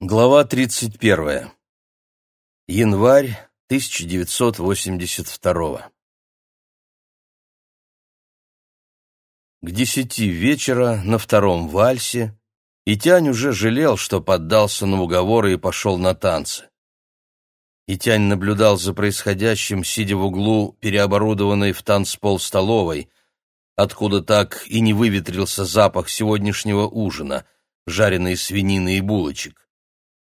Глава 31. Январь 1982. К десяти вечера на втором вальсе Итянь уже жалел, что поддался на уговоры и пошел на танцы. Итянь наблюдал за происходящим, сидя в углу переоборудованной в танцпол столовой, откуда так и не выветрился запах сегодняшнего ужина, жареной свинины и булочек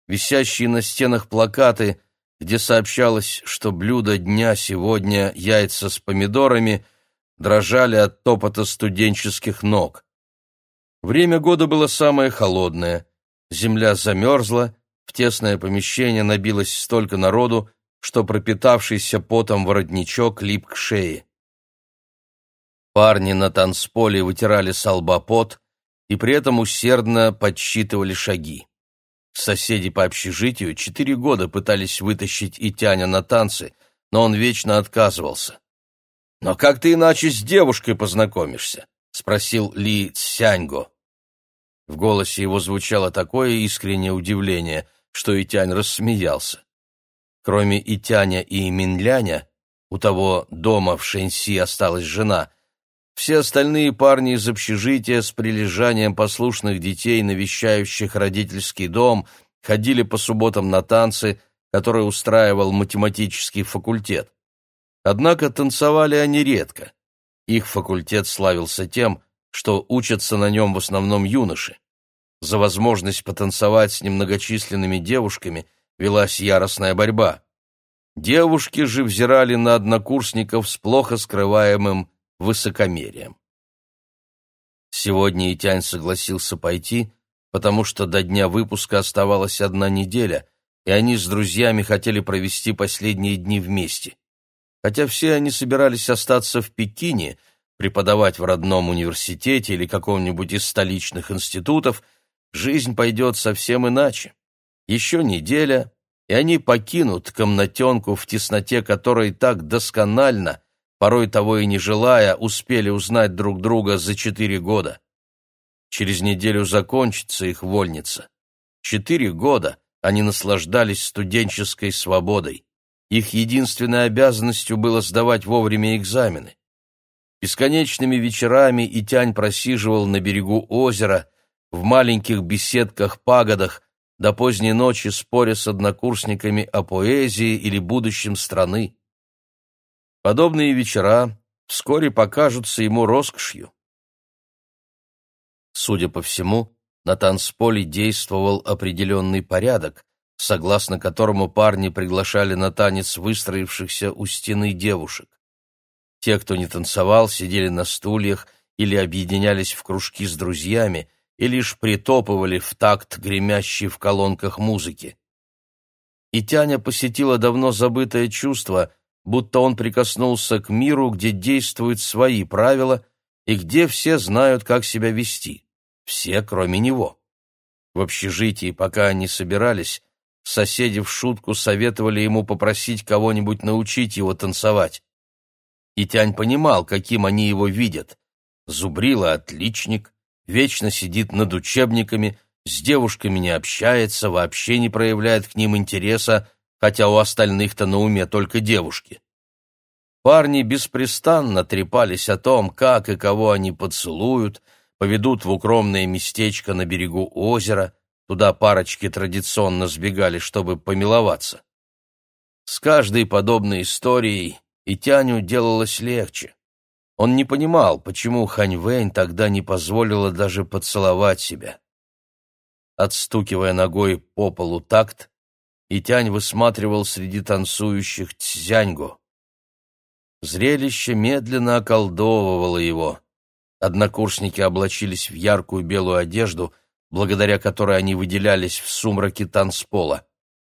висящие на стенах плакаты, где сообщалось, что блюдо дня сегодня яйца с помидорами, дрожали от топота студенческих ног. Время года было самое холодное. Земля замерзла, в тесное помещение набилось столько народу, что пропитавшийся потом воротничок лип к шее. Парни на танцполе вытирали с и при этом усердно подсчитывали шаги. Соседи по общежитию четыре года пытались вытащить Итяня на танцы, но он вечно отказывался. «Но как ты иначе с девушкой познакомишься?» — спросил Ли Цяньго. В голосе его звучало такое искреннее удивление, что Итянь рассмеялся. Кроме Итяня и Минляня, у того дома в Шэньси осталась жена, все остальные парни из общежития с прилежанием послушных детей, навещающих родительский дом, ходили по субботам на танцы, которые устраивал математический факультет. Однако танцевали они редко. Их факультет славился тем, что учатся на нем в основном юноши. За возможность потанцевать с немногочисленными девушками велась яростная борьба. Девушки же взирали на однокурсников с плохо скрываемым высокомерием. Сегодня Итянь согласился пойти, потому что до дня выпуска оставалась одна неделя, и они с друзьями хотели провести последние дни вместе. Хотя все они собирались остаться в Пекине, преподавать в родном университете или каком-нибудь из столичных институтов, жизнь пойдет совсем иначе. Еще неделя, и они покинут комнатенку, в тесноте которой так досконально порой того и не желая, успели узнать друг друга за четыре года. Через неделю закончится их вольница. Четыре года они наслаждались студенческой свободой. Их единственной обязанностью было сдавать вовремя экзамены. Бесконечными вечерами Итянь просиживал на берегу озера, в маленьких беседках-пагодах, до поздней ночи споря с однокурсниками о поэзии или будущем страны. Подобные вечера вскоре покажутся ему роскошью. Судя по всему, на танцполе действовал определенный порядок, согласно которому парни приглашали на танец выстроившихся у стены девушек. Те, кто не танцевал, сидели на стульях или объединялись в кружки с друзьями и лишь притопывали в такт гремящей в колонках музыки. И Тяня посетила давно забытое чувство — будто он прикоснулся к миру, где действуют свои правила и где все знают, как себя вести. Все, кроме него. В общежитии, пока они собирались, соседи в шутку советовали ему попросить кого-нибудь научить его танцевать. И Тянь понимал, каким они его видят. Зубрила отличник, вечно сидит над учебниками, с девушками не общается, вообще не проявляет к ним интереса, хотя у остальных-то на уме только девушки. Парни беспрестанно трепались о том, как и кого они поцелуют, поведут в укромное местечко на берегу озера, туда парочки традиционно сбегали, чтобы помиловаться. С каждой подобной историей и Тяню делалось легче. Он не понимал, почему Хань Вэнь тогда не позволила даже поцеловать себя. Отстукивая ногой по полу такт, Итянь высматривал среди танцующих Цзяньго. Зрелище медленно околдовывало его. Однокурсники облачились в яркую белую одежду, благодаря которой они выделялись в сумраке танцпола.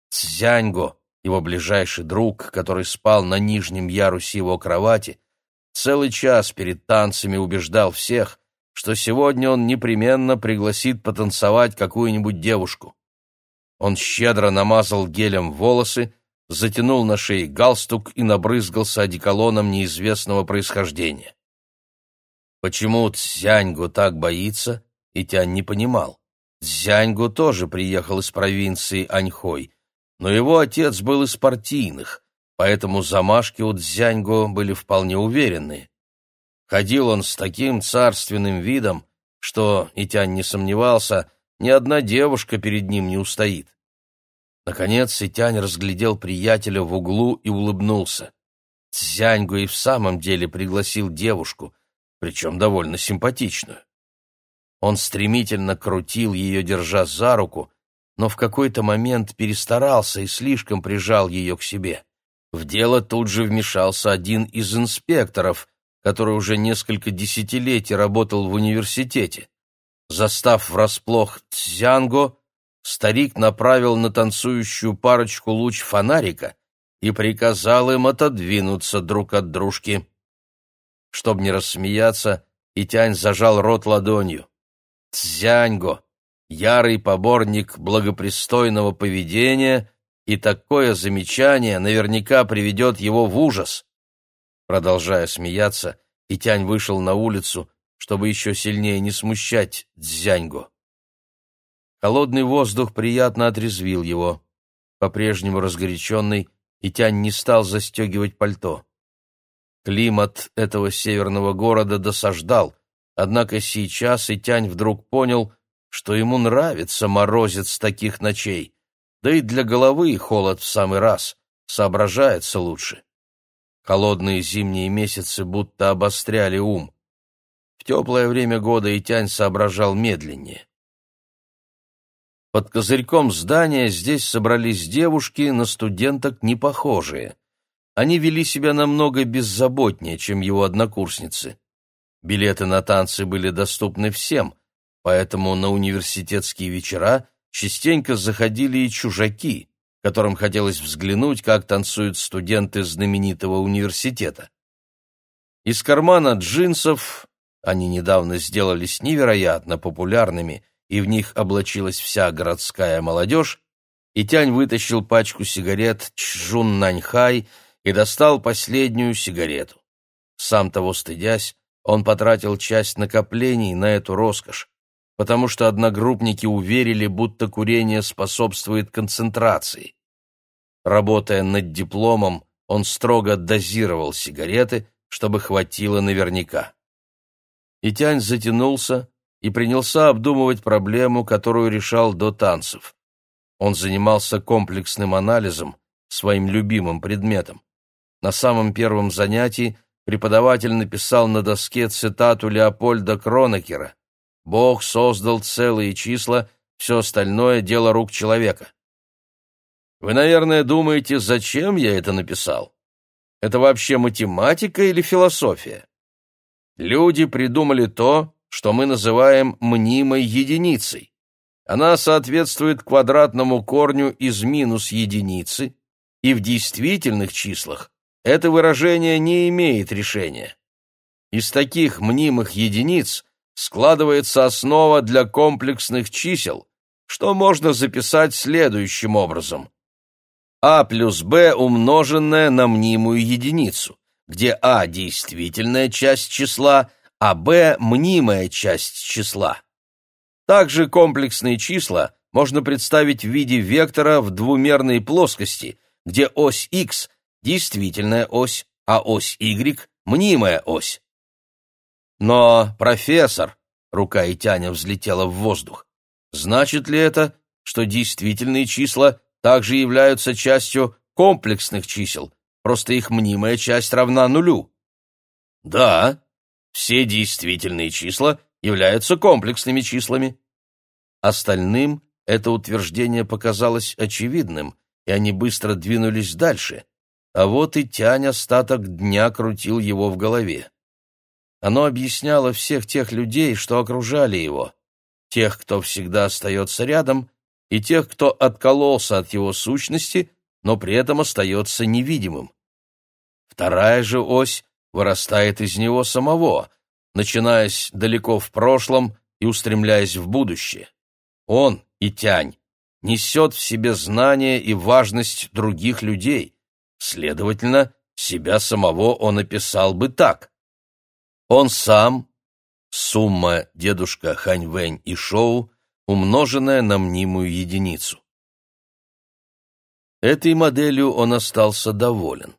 Цзяньго, его ближайший друг, который спал на нижнем ярусе его кровати, целый час перед танцами убеждал всех, что сегодня он непременно пригласит потанцевать какую-нибудь девушку. Он щедро намазал гелем волосы, затянул на шее галстук и набрызгался одеколоном неизвестного происхождения. Почему Цзяньгу так боится, и Тянь не понимал. Дзяньгу тоже приехал из провинции Аньхой, но его отец был из партийных, поэтому замашки у Дзяньгу были вполне уверенные. Ходил он с таким царственным видом, что, Итянь не сомневался, ни одна девушка перед ним не устоит. Наконец Итянь разглядел приятеля в углу и улыбнулся. Цзяньгу и в самом деле пригласил девушку, причем довольно симпатичную. Он стремительно крутил ее, держа за руку, но в какой-то момент перестарался и слишком прижал ее к себе. В дело тут же вмешался один из инспекторов, который уже несколько десятилетий работал в университете. Застав врасплох Цзянго, старик направил на танцующую парочку луч фонарика и приказал им отодвинуться друг от дружки. Чтобы не рассмеяться, Итянь зажал рот ладонью. Цзяньго, ярый поборник благопристойного поведения, и такое замечание наверняка приведет его в ужас. Продолжая смеяться, Итянь вышел на улицу, чтобы еще сильнее не смущать Цзяньго. Холодный воздух приятно отрезвил его. По-прежнему разгоряченный, Итянь не стал застегивать пальто. Климат этого северного города досаждал, однако сейчас Итянь вдруг понял, что ему нравится морозец таких ночей, да и для головы холод в самый раз, соображается лучше. Холодные зимние месяцы будто обостряли ум. В теплое время года Итянь соображал медленнее. Под козырьком здания здесь собрались девушки, на студенток не похожие. Они вели себя намного беззаботнее, чем его однокурсницы. Билеты на танцы были доступны всем, поэтому на университетские вечера частенько заходили и чужаки, которым хотелось взглянуть, как танцуют студенты знаменитого университета. Из кармана джинсов они недавно сделались невероятно популярными – и в них облачилась вся городская молодежь, и Тянь вытащил пачку сигарет Чжун Наньхай и достал последнюю сигарету. Сам того стыдясь, он потратил часть накоплений на эту роскошь, потому что одногруппники уверили, будто курение способствует концентрации. Работая над дипломом, он строго дозировал сигареты, чтобы хватило наверняка. И Тянь затянулся, и принялся обдумывать проблему, которую решал до танцев. Он занимался комплексным анализом, своим любимым предметом. На самом первом занятии преподаватель написал на доске цитату Леопольда Кронекера «Бог создал целые числа, все остальное — дело рук человека». Вы, наверное, думаете, зачем я это написал? Это вообще математика или философия? Люди придумали то, что мы называем мнимой единицей. Она соответствует квадратному корню из минус единицы, и в действительных числах это выражение не имеет решения. Из таких мнимых единиц складывается основа для комплексных чисел, что можно записать следующим образом. а плюс b умноженное на мнимую единицу, где а – действительная часть числа – а b – мнимая часть числа. Также комплексные числа можно представить в виде вектора в двумерной плоскости, где ось x – действительная ось, а ось y – мнимая ось. Но, профессор, рука Итяня взлетела в воздух, значит ли это, что действительные числа также являются частью комплексных чисел, просто их мнимая часть равна нулю? Да, все действительные числа являются комплексными числами. Остальным это утверждение показалось очевидным, и они быстро двинулись дальше, а вот и Тянь остаток дня крутил его в голове. Оно объясняло всех тех людей, что окружали его, тех, кто всегда остается рядом, и тех, кто откололся от его сущности, но при этом остается невидимым. Вторая же ось вырастает из него самого, начинаясь далеко в прошлом и устремляясь в будущее. Он и Тянь несет в себе знания и важность других людей, следовательно, себя самого он описал бы так. Он сам, сумма дедушка Ханьвэнь и Шоу, умноженное на мнимую единицу. Этой моделью он остался доволен.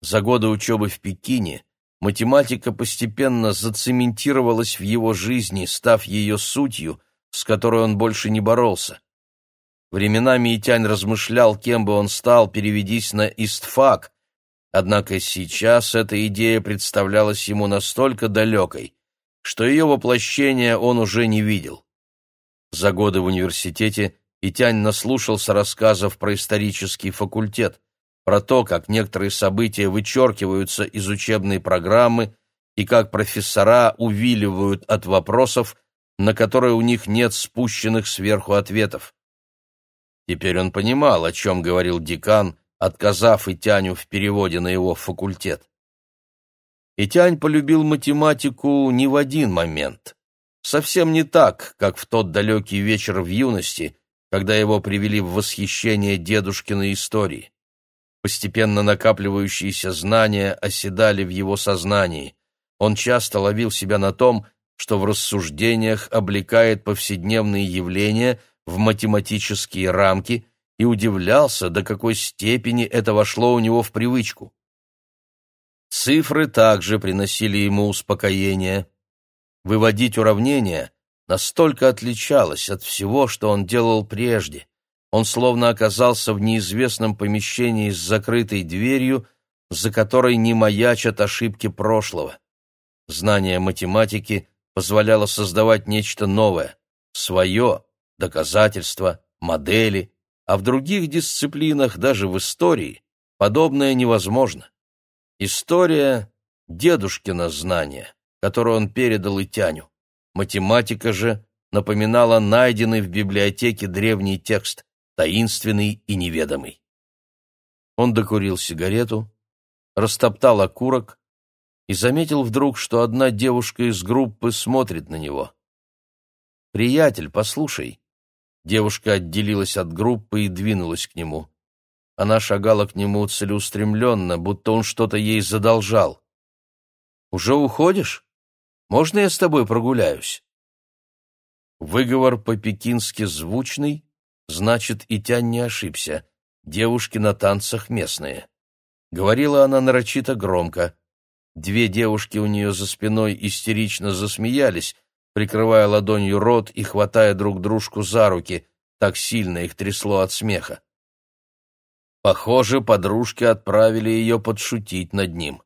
За годы учебы в Пекине математика постепенно зацементировалась в его жизни, став ее сутью, с которой он больше не боролся. Временами Итянь размышлял, кем бы он стал, переведись на истфак, однако сейчас эта идея представлялась ему настолько далекой, что ее воплощение он уже не видел. За годы в университете Итянь наслушался рассказов про исторический факультет, про то, как некоторые события вычеркиваются из учебной программы и как профессора увиливают от вопросов, на которые у них нет спущенных сверху ответов. Теперь он понимал, о чем говорил декан, отказав Итяню в переводе на его факультет. Итянь полюбил математику не в один момент. Совсем не так, как в тот далекий вечер в юности, когда его привели в восхищение дедушкиной истории. Постепенно накапливающиеся знания оседали в его сознании. Он часто ловил себя на том, что в рассуждениях облекает повседневные явления в математические рамки и удивлялся, до какой степени это вошло у него в привычку. Цифры также приносили ему успокоение. Выводить уравнения настолько отличалось от всего, что он делал прежде. Он словно оказался в неизвестном помещении с закрытой дверью, за которой не маячат ошибки прошлого. Знание математики позволяло создавать нечто новое, свое, доказательства, модели, а в других дисциплинах, даже в истории, подобное невозможно. История — дедушкино знание, которое он передал Итяню. Математика же напоминала найденный в библиотеке древний текст, таинственный и неведомый. Он докурил сигарету, растоптал окурок и заметил вдруг, что одна девушка из группы смотрит на него. «Приятель, послушай». Девушка отделилась от группы и двинулась к нему. Она шагала к нему целеустремленно, будто он что-то ей задолжал. «Уже уходишь? Можно я с тобой прогуляюсь?» Выговор по-пекински звучный, Значит, и Тянь не ошибся. Девушки на танцах местные. Говорила она нарочито громко. Две девушки у нее за спиной истерично засмеялись, прикрывая ладонью рот и хватая друг дружку за руки, так сильно их трясло от смеха. Похоже, подружки отправили ее подшутить над ним.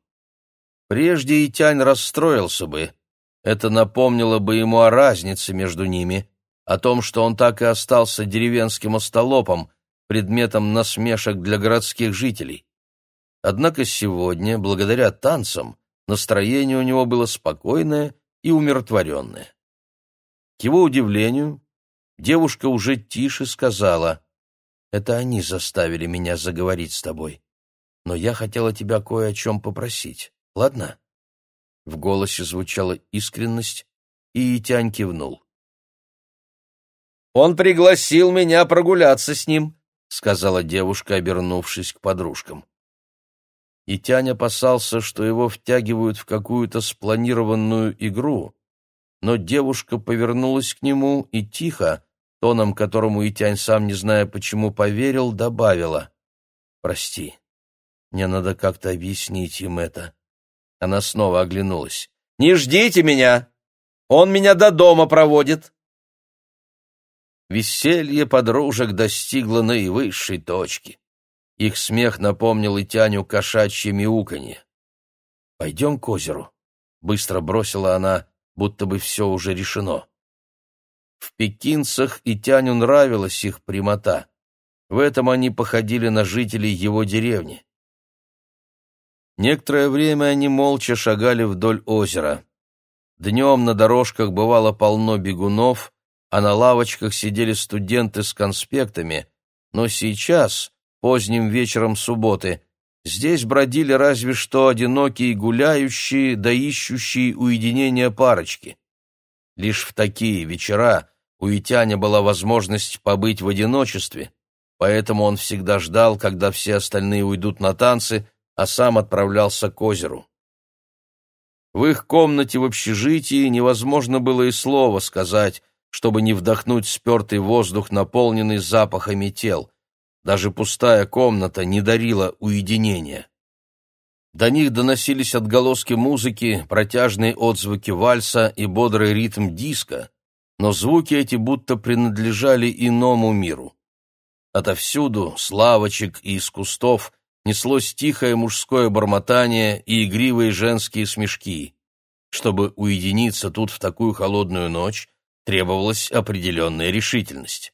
Прежде и Тянь расстроился бы. Это напомнило бы ему о разнице между ними о том, что он так и остался деревенским остолопом, предметом насмешек для городских жителей. Однако сегодня, благодаря танцам, настроение у него было спокойное и умиротворенное. К его удивлению, девушка уже тише сказала, «Это они заставили меня заговорить с тобой, но я хотела тебя кое о чем попросить, ладно?» В голосе звучала искренность, и Тянь кивнул. Он пригласил меня прогуляться с ним, сказала девушка, обернувшись к подружкам. И Тянь опасался, что его втягивают в какую-то спланированную игру, но девушка повернулась к нему и тихо, тоном которому Итянь, сам не зная почему, поверил, добавила. «Прости, мне надо как-то объяснить им это». Она снова оглянулась. «Не ждите меня! Он меня до дома проводит!» Веселье подружек достигло наивысшей точки. Их смех напомнил и Тяню кошачье мяуканье. «Пойдем к озеру», — быстро бросила она, будто бы все уже решено. В пекинцах и Тяню нравилась их прямота. В этом они походили на жителей его деревни. Некоторое время они молча шагали вдоль озера. Днем на дорожках бывало полно бегунов, а на лавочках сидели студенты с конспектами, но сейчас, поздним вечером субботы, здесь бродили разве что одинокие гуляющие да ищущие уединения парочки. Лишь в такие вечера у Итяня была возможность побыть в одиночестве, поэтому он всегда ждал, когда все остальные уйдут на танцы, а сам отправлялся к озеру. В их комнате в общежитии невозможно было и слова сказать, чтобы не вдохнуть спертый воздух, наполненный запахами тел. Даже пустая комната не дарила уединения. До них доносились отголоски музыки, протяжные отзвуки вальса и бодрый ритм диска, но звуки эти будто принадлежали иному миру. Отовсюду, с лавочек и из кустов, неслось тихое мужское бормотание и игривые женские смешки. Чтобы уединиться тут в такую холодную ночь, требовалась определенная решительность.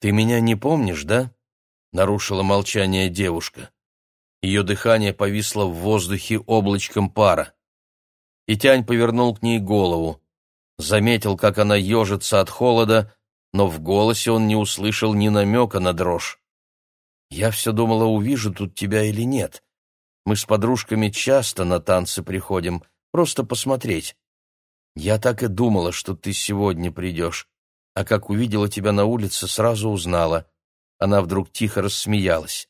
«Ты меня не помнишь, да?» — нарушила молчание девушка. Ее дыхание повисло в воздухе облачком пара. И Тянь повернул к ней голову. Заметил, как она ежится от холода, но в голосе он не услышал ни намека на дрожь. «Я все думала, увижу тут тебя или нет. Мы с подружками часто на танцы приходим, просто посмотреть. Я так и думала, что ты сегодня придешь, а как увидела тебя на улице, сразу узнала». Она вдруг тихо рассмеялась.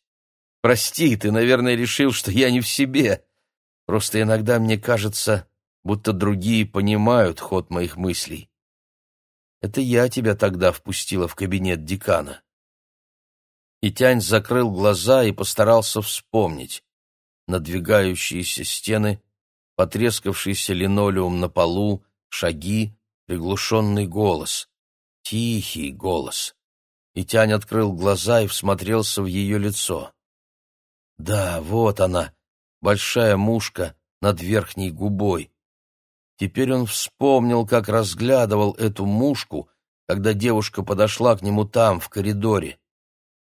«Прости, ты, наверное, решил, что я не в себе. Просто иногда мне кажется, будто другие понимают ход моих мыслей. Это я тебя тогда впустила в кабинет декана. И Тянь закрыл глаза и постарался вспомнить. Надвигающиеся стены, потрескавшийся линолеум на полу, шаги, приглушенный голос. Тихий голос. И Тянь открыл глаза и всмотрелся в ее лицо. Да, вот она, большая мушка над верхней губой. Теперь он вспомнил, как разглядывал эту мушку, когда девушка подошла к нему там, в коридоре.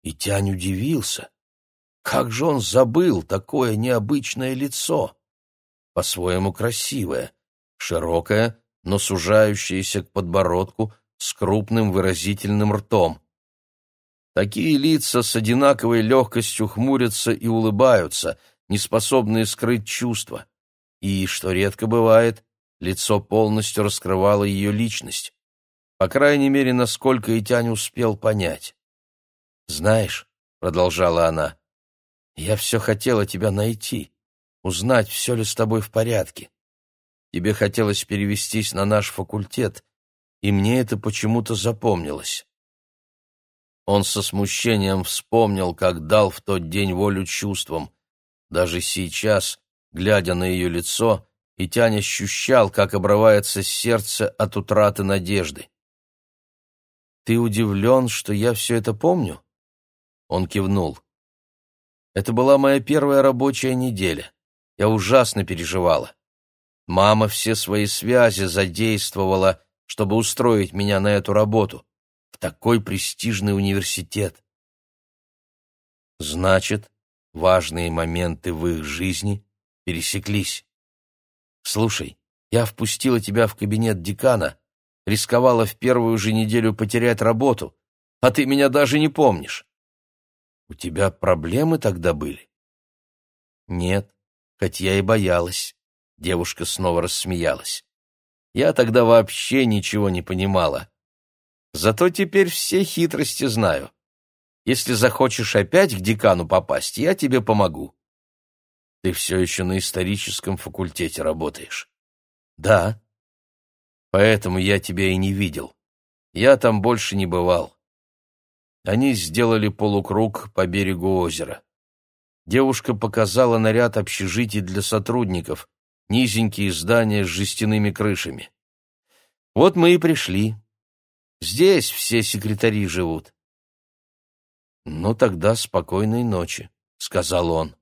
И Тянь удивился. Как же он забыл такое необычное лицо? По-своему красивое, широкое, но сужающееся к подбородку, с крупным выразительным ртом. Такие лица с одинаковой легкостью хмурятся и улыбаются, неспособные скрыть чувства. И, что редко бывает, Лицо полностью раскрывало ее личность. По крайней мере, насколько и Тянь успел понять. «Знаешь», — продолжала она, — «я все хотела тебя найти, узнать, все ли с тобой в порядке. Тебе хотелось перевестись на наш факультет, и мне это почему-то запомнилось». Он со смущением вспомнил, как дал в тот день волю чувствам. Даже сейчас, глядя на ее лицо, и Тянь ощущал, как обрывается сердце от утраты надежды. «Ты удивлен, что я все это помню?» Он кивнул. «Это была моя первая рабочая неделя. Я ужасно переживала. Мама все свои связи задействовала, чтобы устроить меня на эту работу, в такой престижный университет. Значит, важные моменты в их жизни пересеклись. Слушай, я впустила тебя в кабинет декана, рисковала в первую же неделю потерять работу, а ты меня даже не помнишь. У тебя проблемы тогда были? Нет, хоть я и боялась. Девушка снова рассмеялась. Я тогда вообще ничего не понимала. Зато теперь все хитрости знаю. Если захочешь опять к декану попасть, я тебе помогу. Ты все еще на историческом факультете работаешь? Да. Поэтому я тебя и не видел. Я там больше не бывал. Они сделали полукруг по берегу озера. Девушка показала наряд общежитий для сотрудников, низенькие здания с жестяными крышами. Вот мы и пришли. Здесь все секретари живут. Ну тогда спокойной ночи, сказал он.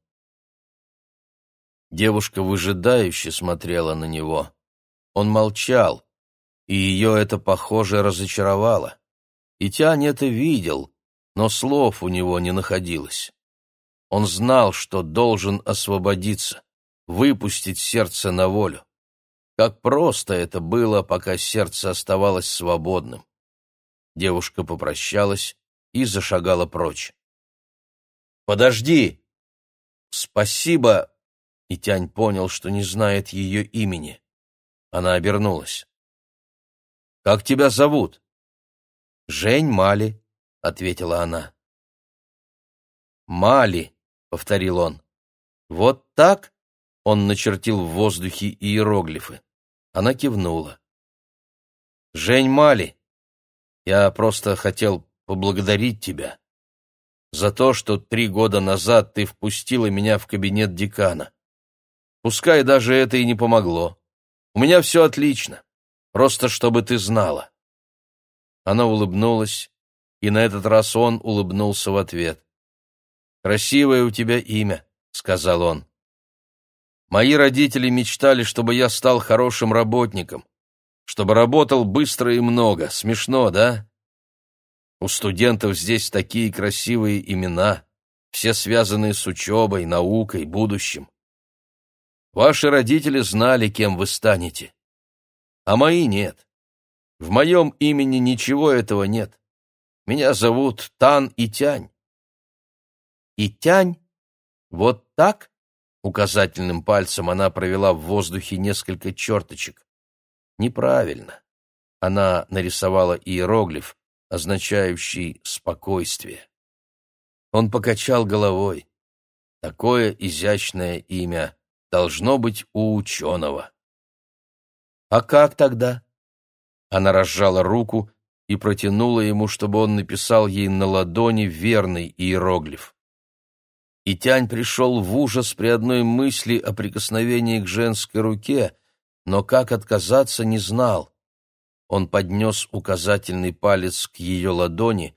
Девушка выжидающе смотрела на него. Он молчал, и ее это, похоже, разочаровало. И Тянь это видел, но слов у него не находилось. Он знал, что должен освободиться, выпустить сердце на волю. Как просто это было, пока сердце оставалось свободным. Девушка попрощалась и зашагала прочь. «Подожди!» «Спасибо!» и Тянь понял, что не знает ее имени. Она обернулась. «Как тебя зовут?» «Жень Мали», — ответила она. «Мали», — повторил он. «Вот так?» — он начертил в воздухе иероглифы. Она кивнула. «Жень Мали, Я просто хотел поблагодарить тебя за то, что три года назад ты впустила меня в кабинет декана. Пускай даже это и не помогло. У меня все отлично. Просто чтобы ты знала. Она улыбнулась, и на этот раз он улыбнулся в ответ. «Красивое у тебя имя», — сказал он. «Мои родители мечтали, чтобы я стал хорошим работником, чтобы работал быстро и много. Смешно, да? У студентов здесь такие красивые имена, все связанные с учебой, наукой, будущим. Ваши родители знали, кем вы станете, а мои нет. В моем имени ничего этого нет. Меня зовут Тан Итянь. Итянь? Вот так? Указательным пальцем она провела в воздухе несколько черточек. Неправильно. Она нарисовала иероглиф, означающий «спокойствие». Он покачал головой. Такое изящное имя должно быть у ученого. «А как тогда?» Она разжала руку и протянула ему, чтобы он написал ей на ладони верный иероглиф. И Тянь пришел в ужас при одной мысли о прикосновении к женской руке, но как отказаться не знал. Он поднес указательный палец к ее ладони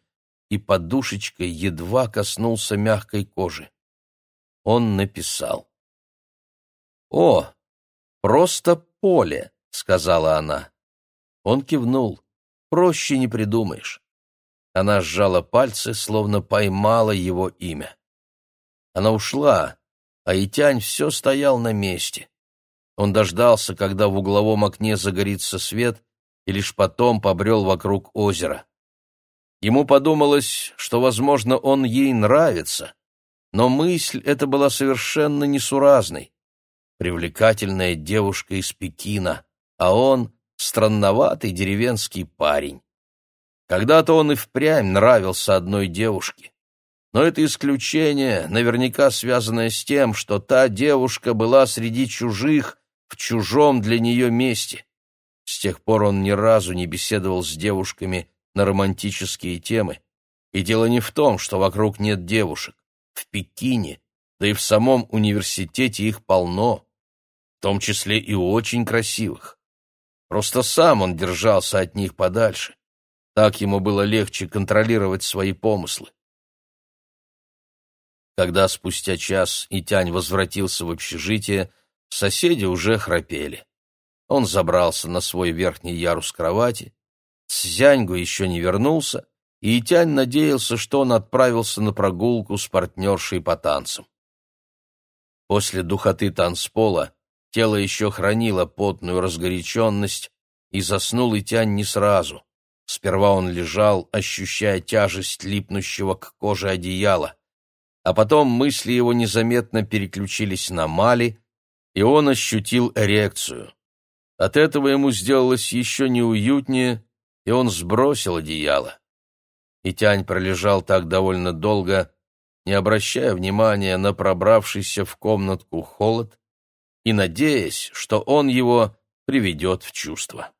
и подушечкой едва коснулся мягкой кожи. Он написал. «О, просто поле», — сказала она. Он кивнул. Проще не придумаешь. Она сжала пальцы, словно поймала его имя. Она ушла, а Итянь все стоял на месте. Он дождался, когда в угловом окне загорится свет, и лишь потом побрел вокруг озера. Ему подумалось, что, возможно, он ей нравится, но мысль эта была совершенно несуразной. Привлекательная девушка из Пекина, а он странноватый деревенский парень. Когда-то он и впрямь нравился одной девушке. Но это исключение, наверняка связанное с тем, что та девушка была среди чужих, в чужом для нее месте. С тех пор он ни разу не беседовал с девушками на романтические темы. И дело не в том, что вокруг нет девушек. В Пекине, да и в самом университете их полно, в том числе и очень красивых. Просто сам он держался от них подальше. Так ему было легче контролировать свои помыслы. Когда спустя час Итянь возвратился в общежитие, соседи уже храпели. Он забрался на свой верхний ярус кровати. Цзяньгу еще не вернулся, и Итянь надеялся, что он отправился на прогулку с партнершей по танцам. После духоты танцпола Тело еще хранило потную разгоряченность, и заснул Итянь не сразу. Сперва он лежал, ощущая тяжесть липнущего к коже одеяла, а потом мысли его незаметно переключились на Мали, и он ощутил эрекцию. От этого ему сделалось еще неуютнее, и он сбросил одеяло. Итянь пролежал так довольно долго, не обращая внимания на пробравшийся в комнатку холод, и надеясь, что он его приведет в чувство.